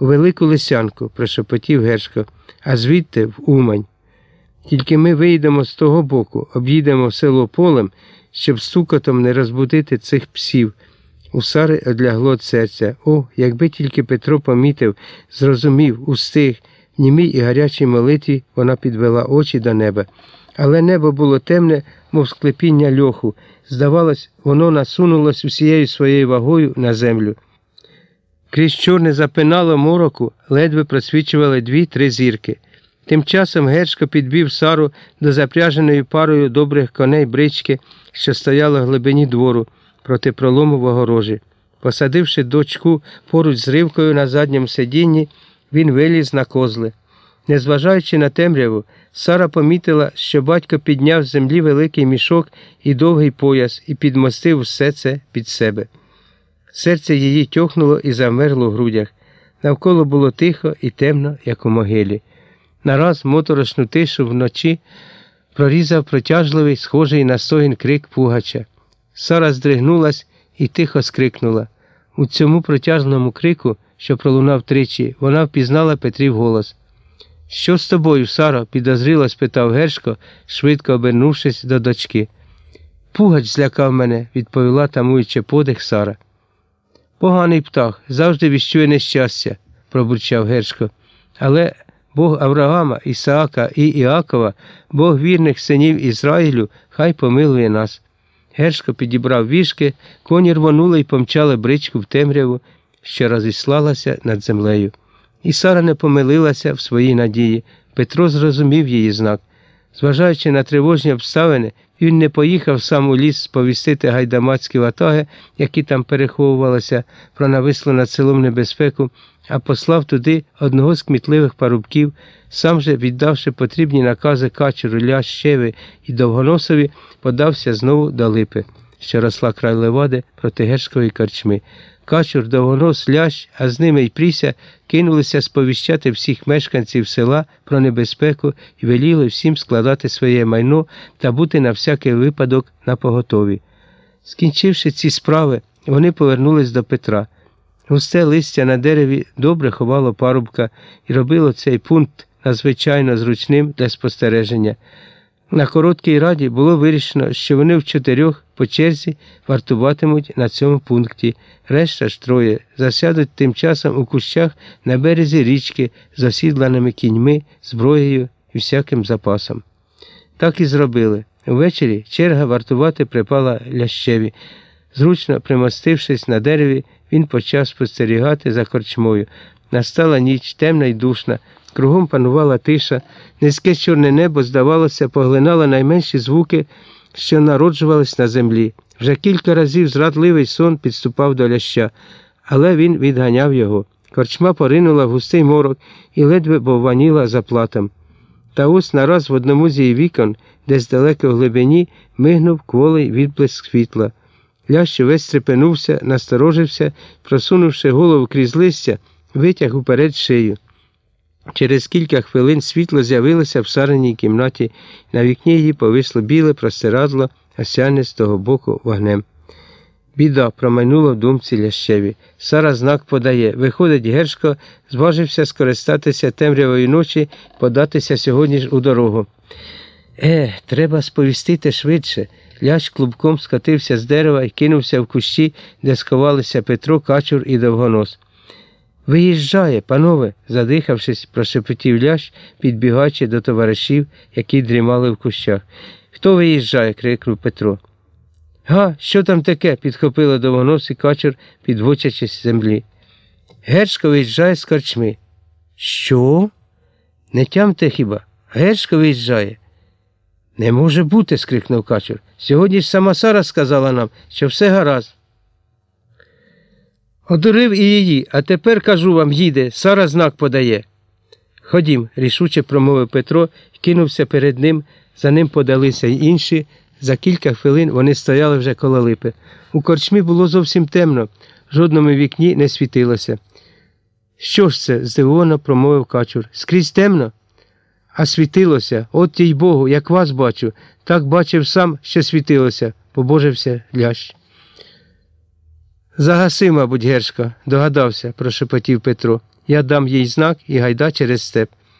У велику лисянку, прошепотів Гершко, а звідти в Умань. Тільки ми вийдемо з того боку, об'їдемо село полем, щоб стукотом не розбудити цих псів. У Сари одлягло серця. О, якби тільки Петро помітив, зрозумів, устиг, німій і гарячій молитві вона підвела очі до неба. Але небо було темне, мов склепіння льоху. Здавалось, воно насунулось усією своєю вагою на землю. Крізь чорне запинало мороку, ледве просвічували дві-три зірки. Тим часом Гершко підбів Сару до запряженої парою добрих коней брички, що стояла в глибині двору проти пролому в огорожі. Посадивши дочку поруч з ривкою на задньому сидінні, він виліз на козли. Незважаючи на темряву, Сара помітила, що батько підняв з землі великий мішок і довгий пояс і підмостив все це під себе. Серце її тьохнуло і замерло в грудях. Навколо було тихо і темно, як у могилі. Нараз моторошну тишу вночі прорізав протяжливий, схожий на стогін крик пугача. Сара здригнулась і тихо скрикнула. У цьому протяжному крику, що пролунав тричі, вона впізнала Петрів голос. Що з тобою, Саро? підозріло спитав Гершко, швидко обернувшись до дочки. Пугач злякав мене, відповіла тамуючи подих Сара. Поганий птах завжди віщує нещастя, пробурчав Гершко. Але Бог Авраама, Ісаака і Іакова, Бог вірних синів Ізраїлю, хай помилує нас. Гершко підібрав вішки, коні рвонули й помчали бричку в темряву, що розіслалася над землею. І Сара не помилилася в своїй надії. Петро зрозумів її знак. Зважаючи на тривожні обставини, він не поїхав сам у ліс сповістити гайдамацькі ватаги, які там переховувалися про навислу над селом небезпеку, а послав туди одного з кмітливих парубків, сам же, віддавши потрібні накази качуру, лящеви і довгоносові, подався знову до липи, що росла край левади проти гершкової корчми. Качур, довгонос, лящ, а з ними й пріся кинулися сповіщати всіх мешканців села про небезпеку і веліли всім складати своє майно та бути на всякий випадок на поготові. Скінчивши ці справи, вони повернулись до Петра. Густе листя на дереві добре ховало парубка і робило цей пункт надзвичайно зручним для спостереження. На короткій раді було вирішено, що вони в чотирьох по черзі вартуватимуть на цьому пункті. Решта ж троє засядуть тим часом у кущах на березі річки з осідланими кіньми, зброєю і всяким запасом. Так і зробили. Увечері черга вартувати припала лящеві. Зручно примостившись на дереві, він почав спостерігати за корчмою. Настала ніч темна й душна. Кругом панувала тиша, низьке чорне небо, здавалося, поглинало найменші звуки, що народжувались на землі. Вже кілька разів зрадливий сон підступав до ляща, але він відганяв його. Корчма поринула в густий морок і ледве бовваніла за платом. Та ось нараз в одному з її вікон, десь далеко в глибині, мигнув кволий відблиск світла. Лящ весь стрепенувся, насторожився, просунувши голову крізь листя, витяг уперед шию. Через кілька хвилин світло з'явилося в сареній кімнаті, на вікні її повисло біле простирадло, осяне з того боку вогнем. Біда промайнула в думці лящеві. Сара знак подає. Виходить, Гершко зважився скористатися темрявої ночі, податися сьогодні ж у дорогу. Е, треба сповістити швидше. Лящ клубком скотився з дерева і кинувся в кущі, де сховалися Петро, Качур і довгонос. Виїжджає, панове, задихавшись, прошепотів лящ, підбігаючи до товаришів, які дрімали в кущах. Хто виїжджає? крикнув Петро. Га, що там таке? підхопила довгонос і качур, підводячись з землі. Гершко виїжджає з корчми. Що? Не тямте хіба? Гершко виїжджає. Не може бути, скрикнув качур. Сьогодні ж сама Сара сказала нам, що все гаразд. Одурив і її, а тепер кажу вам, їде, Сара знак подає. Ходім, рішуче промовив Петро кинувся перед ним, за ним подалися й інші. За кілька хвилин вони стояли вже коло липи. У корчмі було зовсім темно, жодному вікні не світилося. Що ж це? здивовано промовив качур. Скрізь темно? А світилося, от їй Богу, як вас бачу, так бачив сам, що світилося, побожився лящ. Загаси, мабуть, Гершка, догадався, прошепотів Петро. Я дам їй знак і гайда через степ.